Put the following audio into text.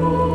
Lord.